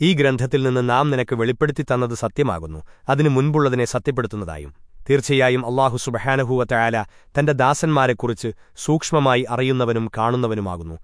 ഈ ഗ്രന്ഥത്തിൽ നിന്ന് നാം നിനക്ക് വെളിപ്പെടുത്തി തന്നത് സത്യമാകുന്നു. അതിനു മുൻപുള്ളതിനെ സത്യപ്പെടുത്തുന്നതായും. തീർച്ചയായും അള്ളാഹു സുബഹാനഹൂവത്തയാല തന്റെ ദാസന്മാരെക്കുറിച്ച് സൂക്ഷ്മമായി അറിയുന്നവനും കാണുന്നവനുമാകുന്നു.